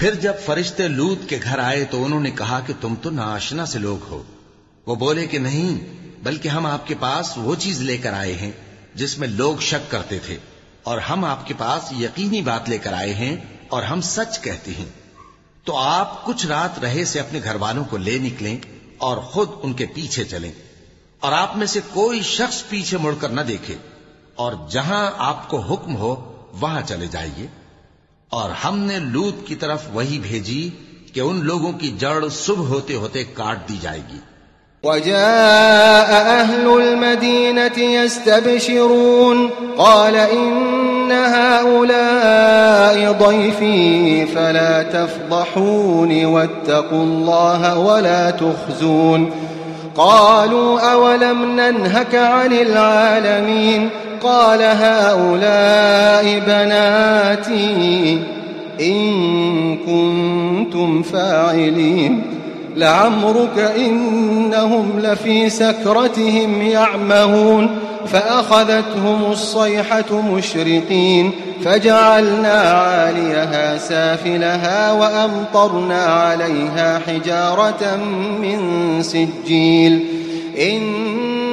پھر جب فرشتے لوت کے گھر آئے تو انہوں نے کہا کہ تم تو ناشنا سے لوگ ہو۔ وہ بولے کہ نہیں، بلکہ ہم آپ کے پاس وہ چیز لے کر آئے ہیں جس میں لوگ شک کرتے تھے، اور ہم آپ کے پاس یقینی بات لے کر آئے ہیں اور ہم سچ کہتے ہیں۔ تو آپ کچھ رات رہے سے اپنے گھر والوں کو لے نکلیں اور خود ان کے پیچھے چلیں۔ اور آپ میں سے کوئی شخص پیچھے مڑ کر نہ دیکھے، اور جہاں آپ کو حکم ہو، وہاں چلے جائیے۔ اور ہم نے لوت کی طرف وہی بھیجی کہ ان لوگوں کی جڑ صبح ہوتے ہوتے کاٹ دی جائے گی۔ وجاء أهل المدينة يستبشرون، قال إن هؤلاء ضيفي فلا تفضحون واتقوا الله ولا تخزون۔ قالوا أولم ننهك عن العالمين؟ قال هؤلاء بناتي إن كنتم فاعلين لعمرك إنهم لفي سكرتهم يعمهون فأخذتهم الصيحة مشرقين فجعلنا عاليها سافلها وأمطرنا عليها حجارة من سجيل إن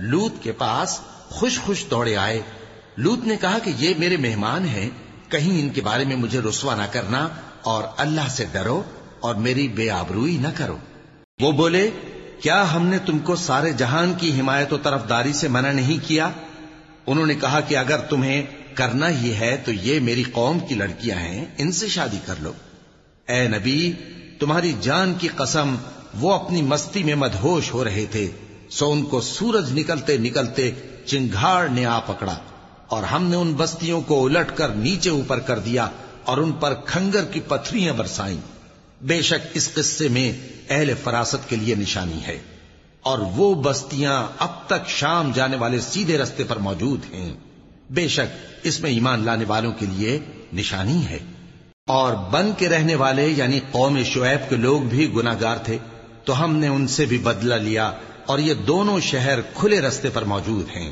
لوت کے پاس خوش خوش دوڑے آئے۔ لوت نے کہا کہ یہ میرے مہمان ہیں، کہیں ان کے بارے میں مجھے رسوا نہ کرنا اور اللہ سے ڈرو اور میری بے آبروئی نہ کرو۔ وہ بولے، کیا ہم نے تم کو سارے جہان کی حمایت و طرف داری سے منع نہیں کیا؟ انہوں نے کہا کہ اگر تمہیں کرنا ہی ہے تو یہ میری قوم کی لڑکیاں ہیں، ان سے شادی کر لو۔ اے نبی، تمہاری جان کی قسم، وہ اپنی مستی میں مدہوش ہو رہے تھے۔ سو ان کو سورج نکلتے نکلتے چنگھاڑ نے آ پکڑا اور ہم نے ان بستیوں کو الٹ کر نیچے اوپر کر دیا اور ان پر کھنگر کی پتھریاں برسائیں۔ بے شک اس قصے میں اہل فراست کے لیے نشانی ہے اور وہ بستیاں اب تک شام جانے والے سیدھے رستے پر موجود ہیں۔ بے شک اس میں ایمان لانے والوں کے لیے نشانی ہے۔ اور بن کے رہنے والے یعنی قوم شعیب کے لوگ بھی گناگار تھے تو ہم نے ان سے بھی بدلہ لیا۔ اور یہ دونوں شہر کھلے رستے پر موجود ہیں۔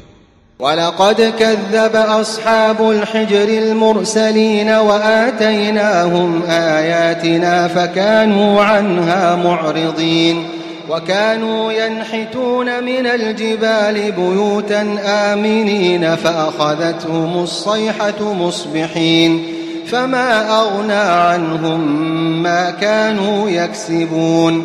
ولقد كذب أصحاب الحجر المرسلين وآتيناهم آياتنا فكانوا عنها معرضين وكانوا ينحتون من الجبال بيوتا آمنين فأخذتهم الصيحة مصبحين فما أغنى عنهم ما كانوا يكسبون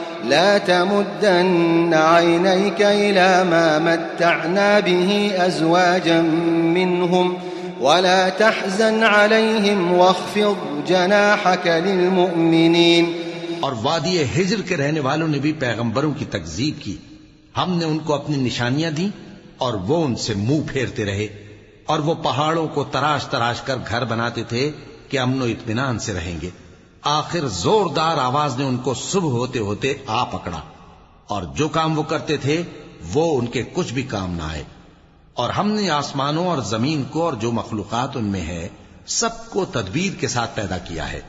لا تمدن عينيك إلى ما متعنا به أزواجا منهم ولا تحزن عليهم واخفض جناحك للمؤمنين اور وادی ہجر کے رہنے والوں نے بھی پیغمبروں کی تکذیب کی۔ ہم نے ان کو اپنی نشانیاں دی اور وہ ان سے منہ پھیرتے رہے اور وہ پہاڑوں کو تراش تراش کر گھر بناتے تھے کہ امن و اطمینان سے رہیں گے۔ آخر زوردار آواز نے ان کو صبح ہوتے ہوتے آ پکڑا اور جو کام وہ کرتے تھے، وہ ان کے کچھ بھی کام نہ آئے۔ اور ہم نے آسمانوں اور زمین کو اور جو مخلوقات ان میں ہے سب کو تدبیر کے ساتھ پیدا کیا ہے۔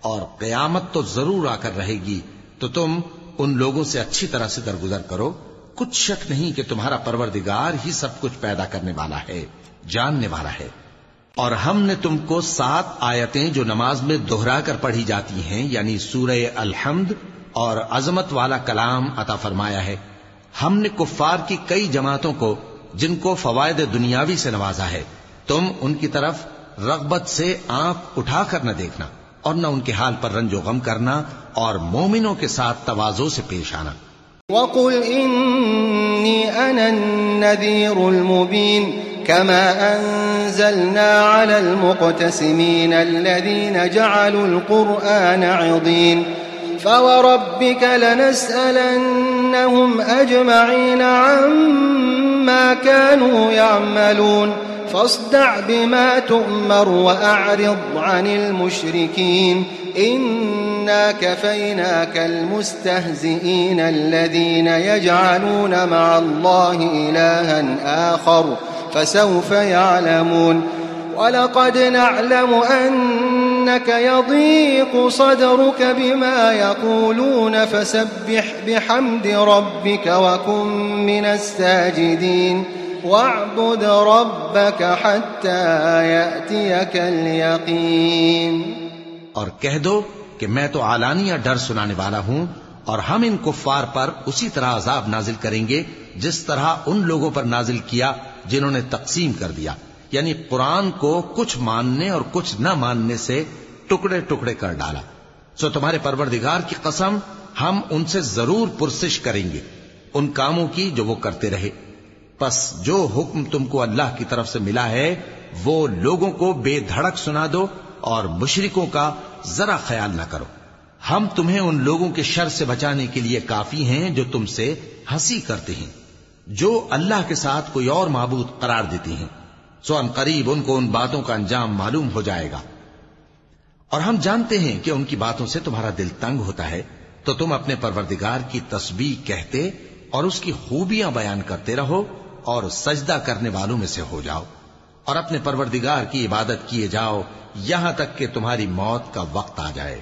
اور قیامت تو ضرور آ کر رہے گی۔ تو تم ان لوگوں سے اچھی طرح سے درگزر کرو۔ کچھ شک نہیں کہ تمہارا پروردگار ہی سب کچھ پیدا کرنے والا ہے، جاننے والا ہے۔ اور ہم نے تم کو سات آیتیں جو نماز میں دوہرا کر پڑھی جاتی ہیں یعنی سورہ الحمد اور عظمت والا کلام عطا فرمایا ہے۔ ہم نے کفار کی کئی جماعتوں کو، جن کو فوائد دنیاوی سے نوازا ہے، تم ان کی طرف رغبت سے آنکھ اٹھا کر نہ دیکھنا اور نہ ان کے حال پر رنج و غم کرنا اور مومنوں کے ساتھ توازو سے پیش آنا۔ وقل إني أنا النذير المبين كما أنزلنا على المقتسمين الذين جعلوا القرآن عضين فوربك لنسألنهم أجمعين عما كانوا يعملون فاصدع بما تؤمر وأعرض عن المشركين إنا كفيناك المستهزئين الذين يجعلون مع الله إلها آخر فسوف يعلمون. ولقد نعلم أنك يضيق صدرك بما يقولون. فسبح بحمد ربك وكن من الساجدين. واعبد ربك حتى يأتيك اليقين. اور کہہ دو کہ میں تو اعلانیہ ڈر سنانے والا ہوں اور ہم ان کفار پر اسی طرح عذاب نازل کریں گے جس طرح ان لوگوں پر نازل کیا جنہوں نے تقسیم کر دیا یعنی قرآن کو کچھ ماننے اور کچھ نہ ماننے سے ٹکڑے ٹکڑے کر ڈالا۔ سو تمہارے پروردگار کی قسم، ہم ان سے ضرور پرسش کریں گے، ان کاموں کی جو وہ کرتے رہے۔ پس جو حکم تم کو اللہ کی طرف سے ملا ہے، وہ لوگوں کو بے دھڑک سنا دو اور مشرکوں کا ذرا خیال نہ کرو۔ ہم تمہیں ان لوگوں کے شر سے بچانے کے لیے کافی ہیں جو تم سے ہنسی کرتے ہیں۔ جو اللہ کے ساتھ کوئی اور معبود قرار دیتے ہیں، سو ان قریب ان کو ان باتوں کا انجام معلوم ہو جائے گا۔ اور ہم جانتے ہیں کہ ان کی باتوں سے تمہارا دل تنگ ہوتا ہے، تو تم اپنے پروردگار کی تسبیح کہتے اور اس کی خوبیاں بیان کرتے رہو اور سجدہ کرنے والوں میں سے ہو جاؤ۔ اور اپنے پروردگار کی عبادت کیے جاؤ، یہاں تک کہ تمہاری موت کا وقت آ جائے۔